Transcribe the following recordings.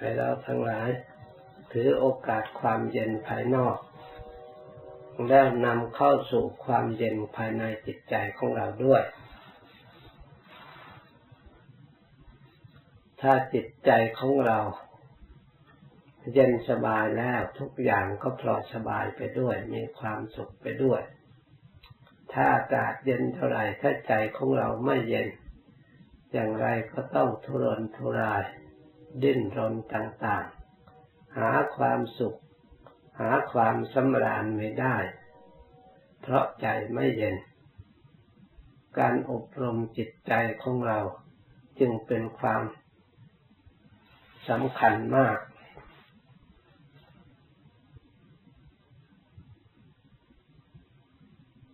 ให้เราทั้งหลาย ถือโอกาสความเย็นภายนอกแล้วนำเข้าสู่ความเย็นภายในจิตใจของเราด้วย ถ้าจิตใจของเรา เย็นสบายแล้วทุกอย่างก็ปลอดสบายไปด้วย มีความสุขไปด้วย ถ้าอากาศเย็นเท่าไรถ้าใจของเราไม่เย็น อย่างไรก็ต้องทุรนทุราย ดิ้นรนต่างๆ หาความสุข หาความสำราญไม่ได้ เพราะใจไม่เย็น การอบรมจิตใจของเราจึงเป็นความสำคัญมาก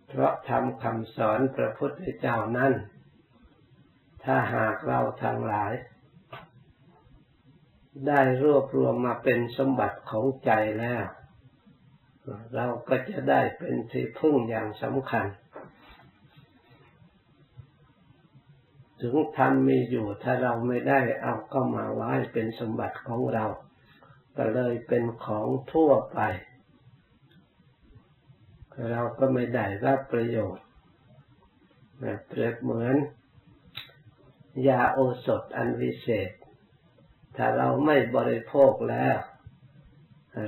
เพราะทำคำสอนพระพุทธเจ้านั้น ถ้าหากเราทั้งหลาย ได้รวบรวมมาเป็นสมบัติของใจแล้ว เราก็จะได้เป็นที่พึ่งอย่างสำคัญ ถึงทำมีอยู่ถ้าเราไม่ได้เอาก็มาไว้เป็นสมบัติของเรา ก็เลยเป็นของทั่วไป เราก็ไม่ได้รับประโยชน์เปรียบเหมือน ยาโอสถอันวิเศษ ถ้าเราไม่บริโภคแล้ว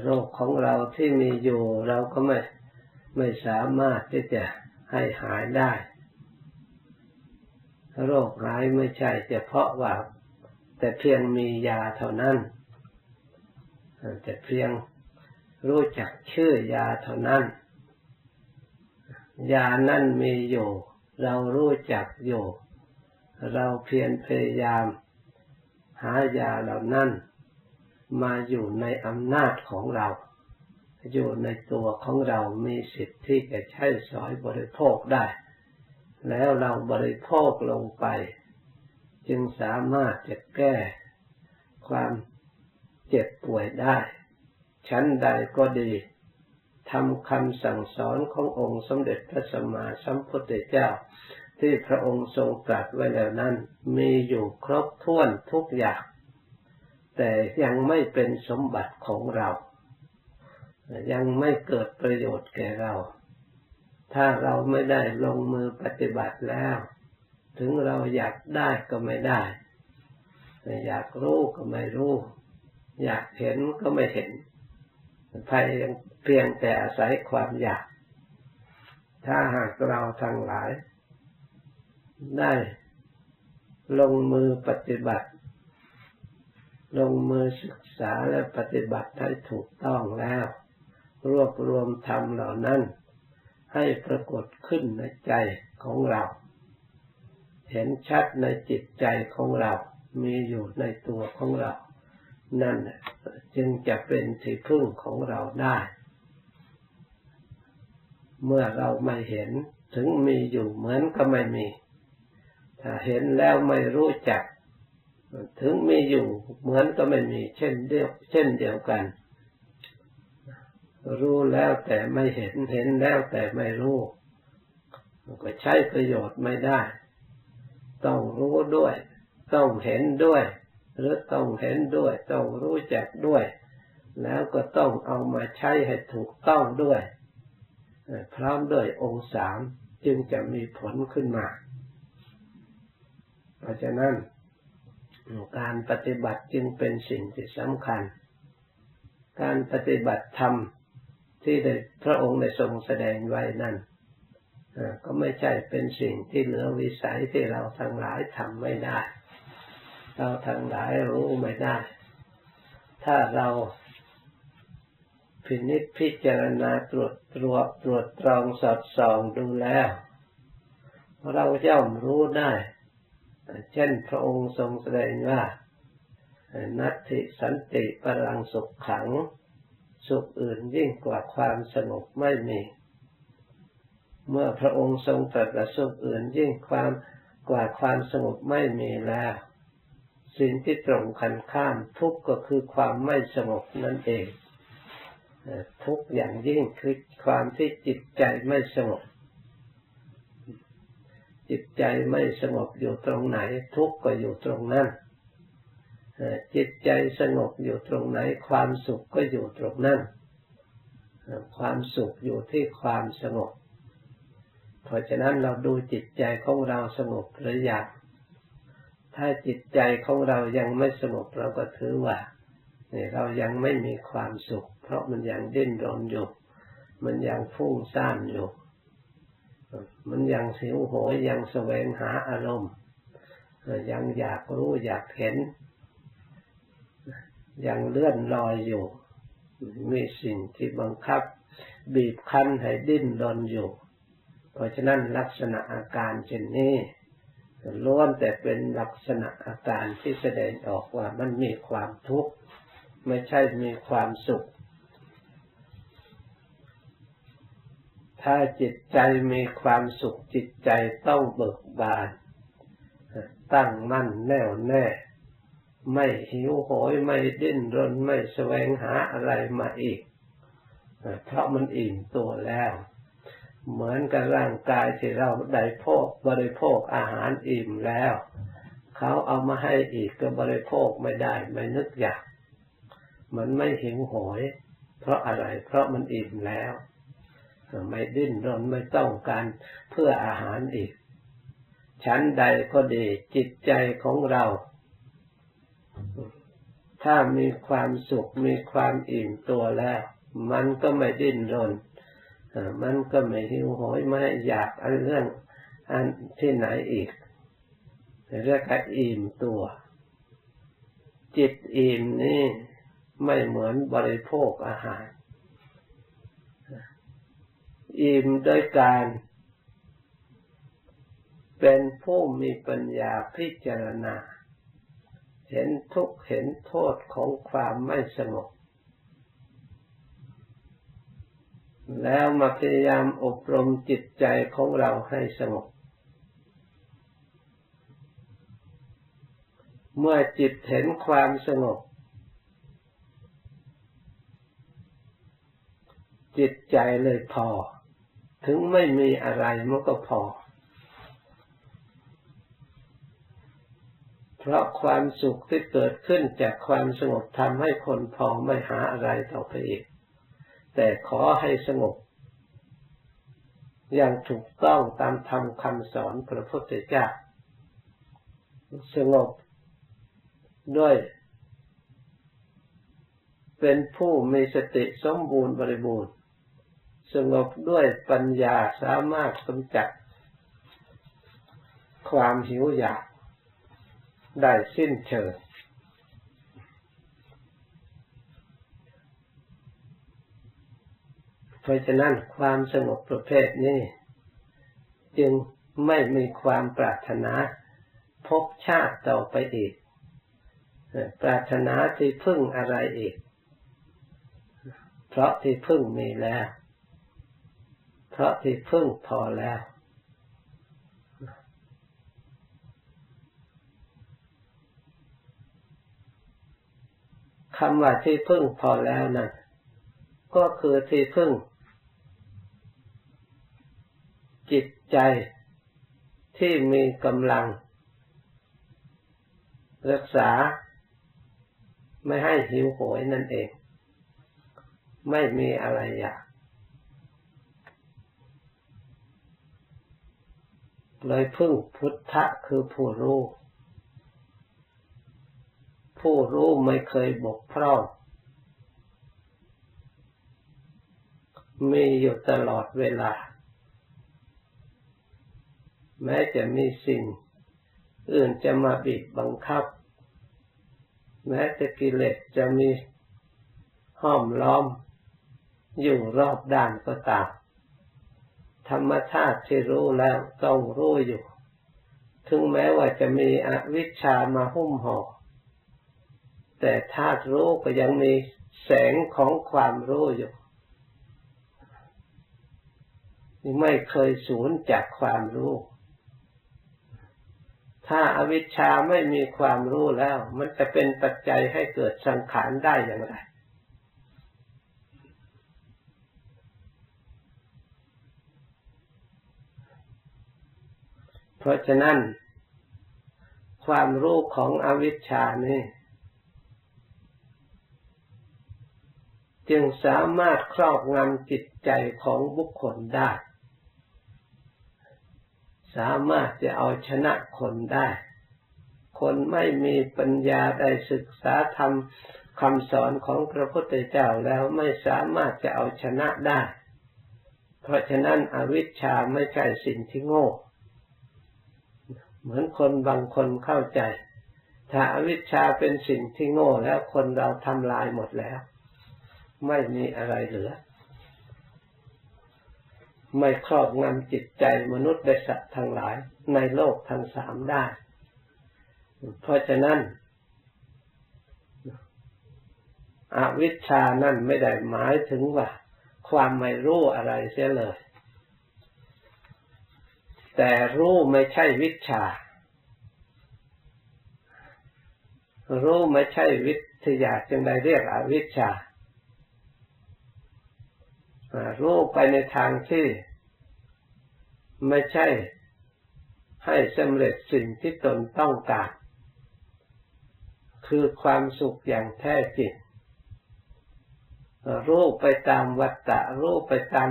โรคของเราที่มีอยู่เราก็ไม่ไม่สามารถที่จะให้หายได้ โรคหายไม่ใช่เฉพาะว่า แต่เพียงมียาเท่านั้น แต่เพียงรู้จักชื่อยาเท่านั้น ยานั่นมีอยู่ เรารู้จักอยู่ เราเพียรพยายาม หายาเหล่านั้นมาอยู่ในอำนาจของเรา อยู่ในตัวของเรามีสิทธิ์ที่จะใช้สอยบริโภคได้ แล้วเราบริโภคลงไป จึงสามารถจะแก้ความเจ็บป่วยได้ ชั้นใดก็ดีทำคำสั่งสอนขององค์สมเด็จพระสัมมาสัมพุทธเจ้า ที่พระองค์ทรงตรัสไว้แล้วนั้น มีอยู่ครบถ้วนทุกอย่าง แต่ยังไม่เป็นสมบัติของเรา ยังไม่เกิดประโยชน์แก่เรา ถ้าเราไม่ได้ลงมือปฏิบัติแล้ว ถึงเราอยากได้ก็ไม่ได้ อยากรู้ก็ไม่รู้ อยากเห็นก็ไม่เห็นภายเพียงแต่อาศัยความอยาก ถ้าหากเราทั้งหลาย ได้ลงมือปฏิบัติ ลงมือศึกษาและปฏิบัติให้ถูกต้องแล้ว รวบรวมธรรมเหล่านั้น ให้ปรากฏขึ้นในใจของเรา เห็นชัดในจิตใจของเรา มีอยู่ในตัวของเรา นั่นจึงจะเป็นที่พึ่งของเราได้ เมื่อเราไม่เห็นถึงมีอยู่เหมือนก็ไม่มี ถ้าเห็นแล้วไม่รู้จัก ถึงมีอยู่เหมือนก็ไม่มีเช่นเดียวเช่นเดียวกัน รู้แล้วแต่ไม่เห็นเห็นแล้วแต่ไม่รู้ก็ใช้ประโยชน์ไม่ได้ ต้องรู้ด้วย ต้องเห็นด้วย หรือต้องเห็นด้วย ต้องรู้จักด้วย แล้วก็ต้องเอามาใช้ให้ถูกต้องด้วย พร้อมด้วยองค์สามจึงจะมีผลขึ้นมา เพราะฉะนั้นการปฏิบัติจึงเป็นสิ่งที่สำคัญ การปฏิบัติธรรมที่พระองค์ได้ทรงแสดงไว้นั่นก็ไม่ใช่เป็นสิ่งที่เหลือวิสัยที่เราทั้งหลายทำไม่ได้ เราทั้งหลายรู้ไม่ได้ ถ้าเราพินิจพิจารณาตรวจตรวจตรวจตรองสอดส่องดูแล้ว เราย่อมรู้ได้ เช่นพระองค์ทรงแสดงว่านัตติสันติปรังสุขขัง สุขอื่นยิ่งกว่าความสงบไม่มี เมื่อพระองค์ทรงตรัสสุขอื่นยิ่งความกว่าความสงบไม่มีแล้ว สิ่งที่ตรงกันข้ามทุกข์ก็คือความไม่สงบนั่นเอง ทุกอย่างยิ่งคือความที่จิตใจไม่สงบ จิตใจไม่สงบอยู่ตรงไหน ทุกข์ก็อยู่ตรงนั้นจิตใจสงบอยู่ตรงไหน ความสุขก็อยู่ตรงนั้นความสุขอยู่ที่ความสงบ เพราะฉะนั้นเราดูจิตใจของเราสงบหรือยังถ้าจิตใจของเรายังไม่สงบเราก็ถือว่าเนี่ยเรายังไม่มีความสุข เพราะมันยังดิ้นรนอยู่ มันยังฟุ้งซ่านอยู่ มันยังสิวโหยยังแสวงหาอารมณ์ยังอยากรู้อยากเห็น ยังเลื่อนลอยอยู่ มีสิ่งที่บังคับ บีบคั้นให้ดิ้นรนอยู่ เพราะฉะนั้นลักษณะอาการเช่นนี้ล้วนแต่เป็นลักษณะอาการที่แสดงออกว่ามันมีความทุกข์ ไม่ใช่มีความสุข ถ้าจิตใจมีความสุขจิตใจต้องเบิกบาน ตั้งมั่นแน่วแน่ ไม่หิวโหยไม่ดิ้นรนไม่แสวงหาอะไรมาอีก เพราะมันอิ่มตัวแล้ว เหมือนกับร่างกายที่เราได้พกบริโภคอาหารอิ่มแล้ว เขาเอามาให้อีกก็บริโภคไม่ได้ไม่นึกอยาก มันไม่หิวโหย เพราะอะไรเพราะมันอิ่มแล้ว ไม่ดิ้นรนไม่ต้องการเพื่ออาหารอีก ชั้นใดก็ดีจิตใจของเรา ถ้ามีความสุขมีความอิ่มตัวแล้ว มันก็ไม่ดิ้นรน มันก็ไม่หิวโหยไม่อยากอันเรื่องอันที่ไหนอีกเรียกว่าอิ่มตัว จิตอิ่มนี่ไม่เหมือนบริโภคอาหาร อิ่มโดยการเป็นผู้มีปัญญาพิจารณา เห็นทุกข์เห็นโทษของความไม่สงบ แล้วมาพยายามอบรมจิตใจของเราให้สงบ เมื่อจิตเห็นความสงบ จิตใจเลยพอ ถึงไม่มีอะไรมันก็พอ เพราะความสุขที่เกิดขึ้นจากความสงบทำให้คนพอไม่หาอะไรต่อไปอีก แต่ขอให้สงบ อย่างถูกต้องตามธรรมคำสอนพระพุทธเจ้า สงบด้วยเป็นผู้มีสติสมบูรณ์บริบูรณ์ สงบด้วยปัญญาสามารถกำจัดความหิวอยากได้สิ้นเชิง เพราะฉะนั้นความสงบประเภทนี้ จึงไม่มีความปรารถนาพบชาติต่อไปอีก ปรารถนาที่พึ่งอะไรอีก เพราะที่พึ่งมีแล้ว ราะที่พึ่งพอแล้ว คำว่าที่พึ่งพอแล้วนั่นก็คือที่พึ่ง จิตใจที่มีกำลัง รักษา ไม่ให้หิวโหยนั่นเอง ไม่มีอะไรอยาก เลยพึ่งพุทธะคือผู้รู้ ผู้รู้ไม่เคยบกพร่องมีอยู่ตลอดเวลา แม้จะมีสิ่ง อื่นจะมาบีบบังคับ แม้แต่กิเลสจะมีห้อมล้อม อยู่รอบด้านก็ตาม ธรรมชาติที่รู้แล้วต้องรู้อยู่ ถึงแม้ว่าจะมีอวิชชามาหุ้มห่อ แต่ธาตุรู้ก็ยังมีแสงของความรู้อยู่ไม่เคยสูญจากความรู้ ถ้าอาวิชชาไม่มีความรู้แล้ว มันจะเป็นปัจจัยให้เกิดสังขารได้อย่างไร เพราะฉะนั้น ความรู้ของอวิชชานี่จึงสามารถครอบงำจิตใจของบุคคลได้ สามารถจะเอาชนะคนได้ คนไม่มีปัญญาได้ศึกษาธรรมคำสอนของพระพุทธเจ้าแล้วไม่สามารถจะเอาชนะได้ เพราะฉะนั้นอวิชชาไม่ใช่สิ่งที่โง่ เหมือนคนบางคนเข้าใจ ถ้าอวิชชาเป็นสิ่งที่โง่แล้วคนเราทำลายหมดแล้ว ไม่มีอะไรเหลือ ไม่ครอบงำจิตใจมนุษย์และสัตว์ทั้งหลายในโลกทั้งสามได้ เพราะฉะนั้นอวิชชานั่นไม่ได้หมายถึงว่า ความไม่รู้อะไรเสียเลย แต่รู้ไม่ใช่วิชา รู้ไม่ใช่วิทยาจึงได้เรียกอวิชชา รู้ไปในทางที่ไม่ใช่ให้สำเร็จสิ่งที่ตนต้องการ คือความสุขอย่างแท้จริงรู้ไปตามวัตตะรู้ไปตาม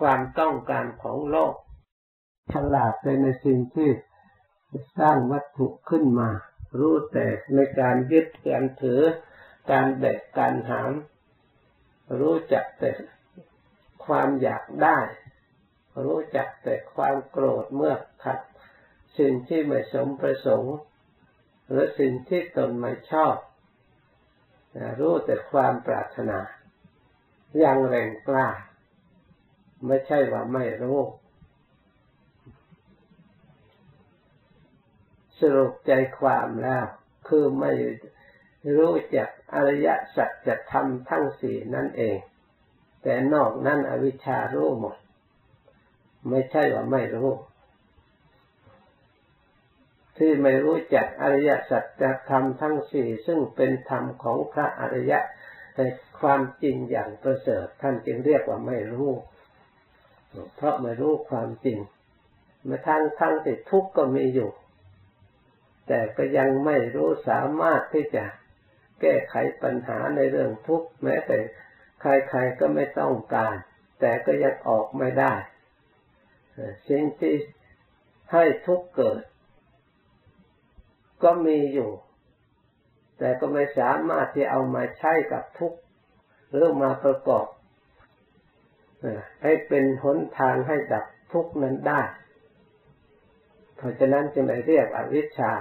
ความต้องการของโลก ฉลาดไปในสิ่งที่สร้างวัตถุขึ้นมา รู้แต่ในการยึดการถือ การแบกการหาม รู้จักแต่ความอยากได้ รู้จักแต่ความโกรธเมื่อขัด สิ่งที่ไม่สมประสงค์ หรือสิ่งที่ตนไม่ชอบ รู้แต่ความปรารถนา อย่างแรงกล้า ไม่ใช่ว่าไม่รู้ สรุปใจความแล้ว คือไม่รู้จักอริยสัจจะทำทั้งสี่นั่นเอง แต่นอกนั้นอวิชชารู้หมด ไม่ใช่ว่าไม่รู้ ที่ไม่รู้จักอริยสัจธรรมทั้งสี่ซึ่งเป็นธรรมของพระอริยะในความจริงอย่างประเสริฐท่านจึงเรียกว่าไม่รู้ เพราะไม่รู้ความจริงมาทางทั้งติดทุกข์ก็มีอยู่ แต่ก็ยังไม่รู้สามารถที่จะแก้ไขปัญหาในเรื่องทุกข์แม้แต่ใครๆก็ไม่ต้องการ แต่ก็ยังออกไม่ได้สิ่งที่ให้ทุกข์เกิด ก็มีอยู่ แต่ก็ไม่สามารถที่เอามาใช้กับทุกข์หรือมาประกอบ ให้เป็นหนทางให้ดับทุกนั้นได้ เพราะฉะนั้นจึงเรียกอวิชชา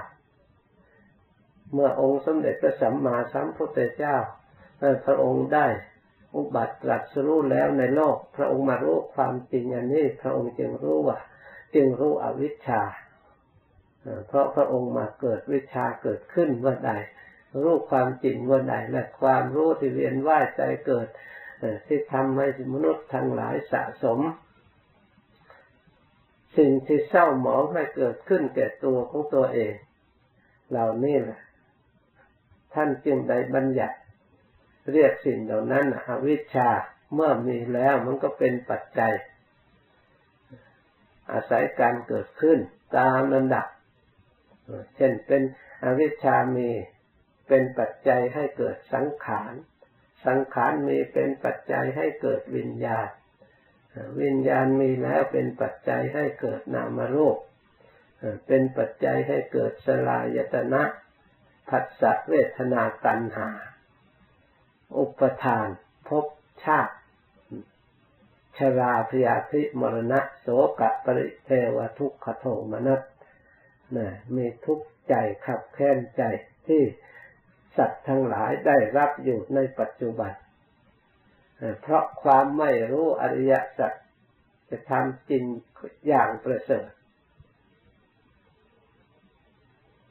เมื่อองค์สมเด็จพระสัมมาสัมพุทธเจ้าพระองค์ได้อุบัติตรัสรู้แล้วในโลก พระองค์มารู้ความจริงอันนี้ พระองค์จึงรู้ว่า จึงรู้อวิชชา เพราะพระองค์มาเกิดวิชาเกิดขึ้นเมื่อใด รู้ความจริงเมื่อใดและความรู้ที่เวียนว่ายใจเกิด ที่ทำให้มนุษย์ทั้งหลายสะสม สิ่งที่เศร้าหมองให้เกิดขึ้นแก่ตัวของตัวเอง เหล่านี้แหละท่านจึงได้บัญญัติ เรียกสิ่งเหล่านั้นอวิชชาเมื่อมีแล้วมันก็เป็นปัจจัย อาศัยการเกิดขึ้นตามลำดับ เช่นเป็นอวิชชามีเป็นปัจจัยให้เกิดสังขาร สังขารมีเป็นปัจจัยให้เกิดวิญญาณ วิญญาณมีแล้วเป็นปัจจัยให้เกิดนามรูป เป็นปัจจัยให้เกิดสลายตนะผัสสะเวทนาตัณหา อุปทานภพชาติ ชราพยาธิมรณะโสกะปริเทวทุกขโทมนัสนะมีทุกข์ใจขับแค้นใจที่ สัตว์ทั้งหลายได้รับอยู่ในปัจจุบัน เพราะความไม่รู้อริยสัจจะทำจริงอย่างประเสริฐ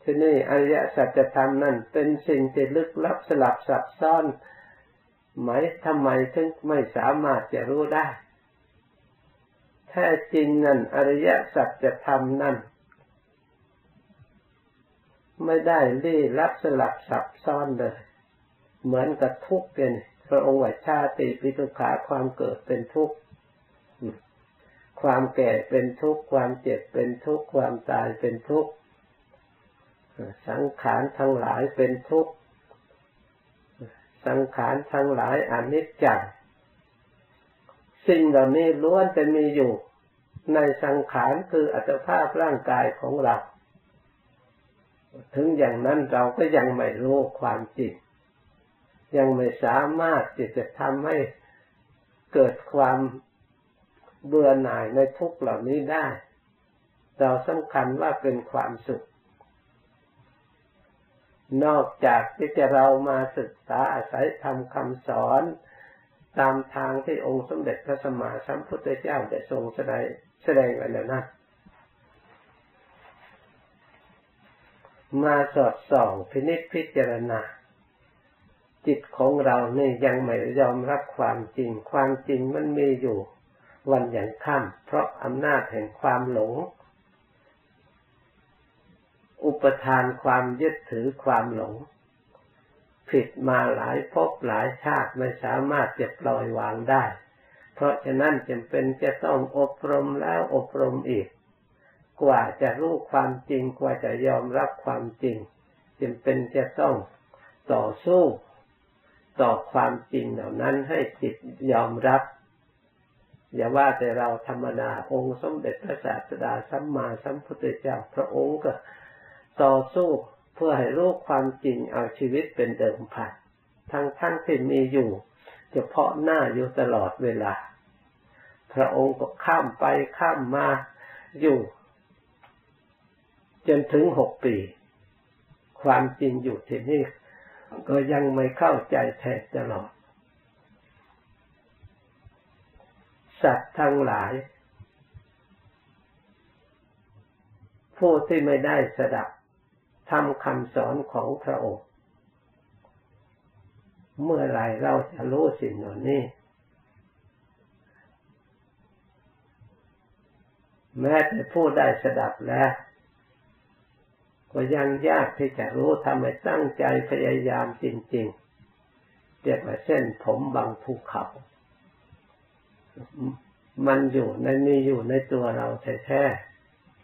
ที่นี่อริยสัจธรรมนั่นเป็นสิ่งที่ลึกลับสลับซับซ้อนไหมทำไมถึงไม่สามารถจะรู้ได้แท้จริงนั่นอริยสัจธรรมนั่น ไม่ได้ลี้ลับสลับซับซ้อนเลย เหมือนกับทุกข์เป็นพระองค์ว่าชาติปิทุขาความเกิดเป็นทุกข์ความแก่เป็นทุกข์ความเจ็บเป็นทุกข์ความตายเป็นทุกข์สังขารทั้งหลายเป็นทุกข์สสังขารทั้งหลายอนิจจังสิ่งเหล่านี้ล้วนจะมีอยู่ ในสังขารคืออัตภาพร่างกายของเรา ถึงอย่างนั้นเราก็ยังไม่รู้ความจริงยังไม่สามารถที่จะทำให้เกิดความเบื่อหน่ายในทุกเหล่านี้ได้ เราสำคัญว่าเป็นความสุข นอกจากที่จะเรามาศึกษาอาศัยทำคำสอน ตามทางที่องค์สมเด็จพระสัมมาสัมพุทธเจ้าได้ทรงแสดงแสดงไว้แล้วนะ มาสอดส่องพินิจพิจารณา จิตของเราเนี่ยังไม่ยอมรับความจริง ความจริงมันมีอยู่ วันอย่างค่ำเพราะอำนาจแห่งความหลง อุปทานความยึดถือความหลง ผิดมาหลายภพหลายชาติไม่สามารถจะปล่อยวางได้ เพราะฉะนั้นจำเป็นจะต้องอบรมแล้วอบรมอีก กว่าจะรู้ความจริงกว่าจะยอมรับความจริงจำเป็นจะต้องต่อสู้ต่อความจริงเหล่านั้นให้จิตยอมรับ อย่าว่าแต่เราธรรมดาองค์สมเด็จพระศาสดาสัมมาสัมพุทธเจ้าพระองค์ก็ต่อสู้เพื่อให้รู้ความจริงเอาชีวิตเป็นเดิมพันทั้งทั้งที่มีอยู่เฉพาะหน้าอยู่ตลอดเวลา พระองค์ก็ข้ามไปข้ามมาอยู่ จนถึงหกปี ความจริงอยู่ที่นี่ก็ยังไม่เข้าใจแท้ตลอด สัตว์ทั้งหลาย ผู้ที่ไม่ได้สดับทำคำสอนของพระองค์ เมื่อไรเราจะรู้สิ่งเหล่านี้ แม้แต่ผู้ได้สดับแล้ว ก็ยังยากที่จะรู้ทำให้ตั้งใจพยายามจริง ๆเรียกว่าเส้นผมบางภูเขา มันอยู่ในมีอยู่ในตัวเราแท้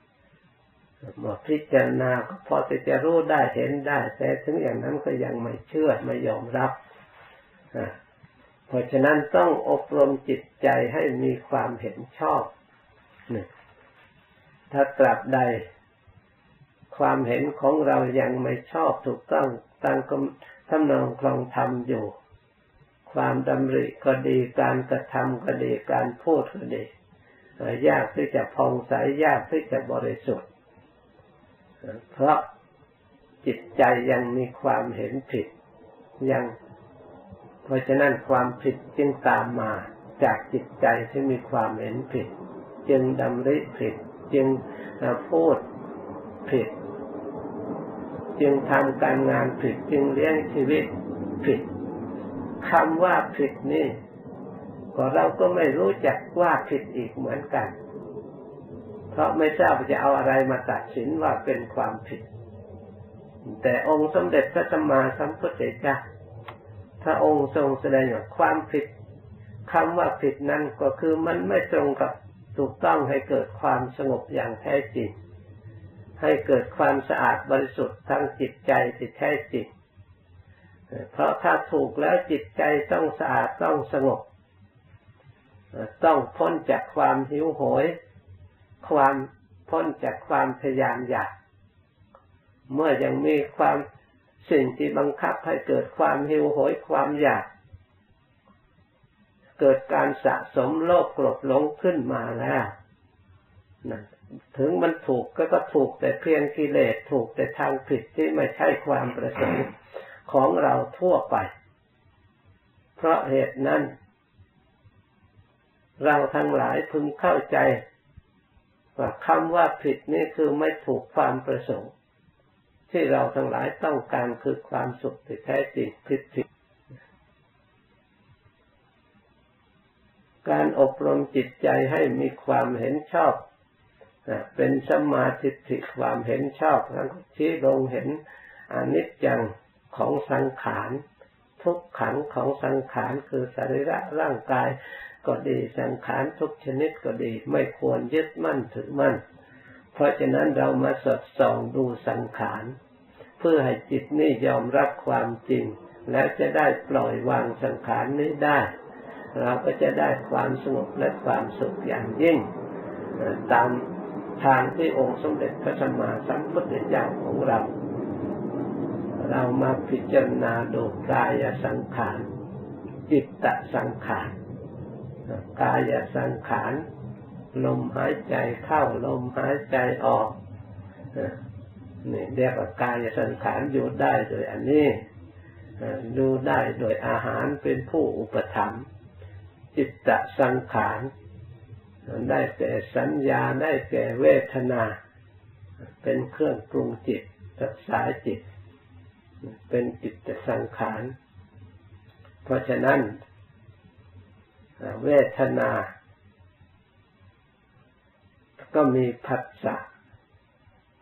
ๆมาพิจารณาก็พอจะรู้ได้เห็นได้ แต่ถึงอย่างนั้นก็ยังไม่เชื่อไม่ยอมรับเพราะฉะนั้นต้องอบรมจิตใจให้มีความเห็นชอบหนึ่งถ้ากลับใด ความเห็นของเรายังไม่ชอบถูกต้องตั้งทำนองคลองธรรมอยู่ ความดำริก็ดีการกระทำก็ดีการพูดก็ดียากที่จะพองใสยากที่จะบริสุทธิ์ เพราะจิตใจยังมีความเห็นผิดยัง เพราะฉะนั้นความผิดจึงตามมาจากจิตใจที่มีความเห็นผิด จึงดำริผิด จึงพูดผิด จึงทำการงานผิดจึงเลี้ยงชีวิตผิดคำว่าผิดนี่ก็เราก็ไม่รู้จักว่าผิดอีกเหมือนกัน เพราะไม่ทราบจะเอาอะไรมาตัดสินว่าเป็นความผิด แต่องค์สมเด็จพระสัมมาสัมพุทธเจ้าพระองค์ทรงแสดงว่าความผิดคำว่าผิดนั้นก็คือมันไม่ตรงกับถูกต้องให้เกิดความสงบอย่างแท้จริง ให้เกิดความสะอาดบริสุทธิ์ทั้งจิตใจที่แท้จริงเพราะถ้าถูกแล้วจิตใจต้องสะอาดต้องสงบ ต้องพ้นจากความหิวโหย ความพ้นจากความพยายามอยาก เมื่อยังมีความสิ่งที่บังคับให้เกิดความหิวโหยความอยาก เกิดการสะสมโลภโกรธหลงขึ้นมาแล้วนะ ถึงมันถูกก็ก็ถูกแต่เพียงกิเลสถูกแต่ทางผิดที่ไม่ใช่ความประสงค์ของเราทั่วไป เพราะเหตุนั้น เราทั้งหลายพึงเข้าใจ ว่าคำว่าผิดนี่คือไม่ถูกความประสงค์ ที่เราทั้งหลายต้องการคือความสุขที่แท้จริงผิดผิดการอบรมจิตใจให้มีความเห็นชอบ เป็นสมาธิิความเห็นชอบแล้วชี้ลงเห็นอนิจจังของสังขารทุกขังของสังขารคือสรีระร่างกายก็ดีสังขารทุกชนิดก็ดีไม่ควรยึดมั่นถือมั่น เพราะฉะนั้นเรามาสดส่องดูสังขารเพื่อให้จิตนี่ยอมรับความจริง และจะได้ปล่อยวางสังขารนี้ได้ เราก็จะได้ความสงบและความสุขอย่างยิ่ง ตาม ทางที่องค์สมเด็จพระสัมมาสัมพุทธเจ้าของเรา เรามาพิจารณาดูกายสังขารจิตตสังขารกายสังขารลมหายใจเข้าลมหายใจออกนี่เรียกว่ากายสังขารอยู่ได้โดยอันนี้ดูได้โดยอาหารเป็นผู้อุปถัมภ์จิตตสังขาร ได้แก่สัญญาได้แก่เวทนา เป็นเครื่องปรุงจิตรักษาจิต เป็นจิตสังขาร เพราะฉะนั้น เวทนา ก็มีผัสสะ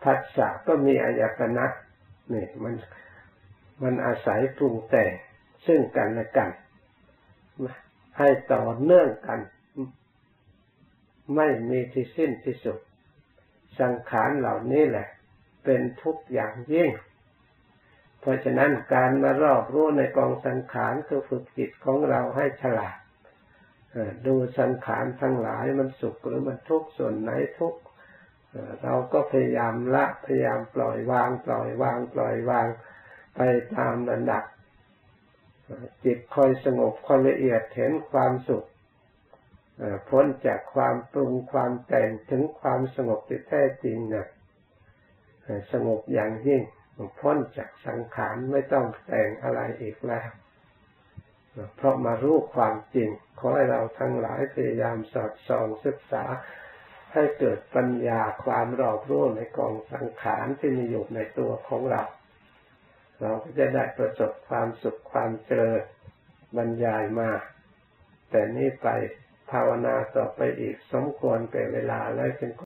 ผัสสะก็มีอายตนะนี่มันมันอาศัยปรุงแต่งซึ่งกันและกัน ให้ต่อเนื่องกัน ไม่มีที่สิ้นที่สุด สังขารเหล่านี้แหละ เป็นทุกอย่างยิ่ง เพราะฉะนั้นการมารอบรู้ในกองสังขารคือฝึกจิตของเราให้ฉลาดดูสังขารทั้งหลายมันสุขหรือมันทุกข์ส่วนไหนทุกข์เราก็พยายามละพยายามปล่อยวาง ปล่อยวาง ปล่อยวางไปตามระดับจิตคอยสงบคอยละเอียดเห็นความสุข พ้นจากความปรุงความแต่งถึงความสงบที่แท้จริงนะสงบอย่างยิ่งพ้นจากสังขารไม่ต้องแต่งอะไรอีกแล้ว เพราะมารู้ความจริง ขอให้เราทั้งหลายพยายามสอดส่องศึกษา ให้เกิดปัญญาความรอบรู้ในกองสังขารที่มีอยู่ในตัวของเรา เราก็จะได้ประสบความสุขความเจริญบรรยายมา แต่นี้ไป ภาวนาต่อไปอีกสมควรเป็นเวลาแล้วจึง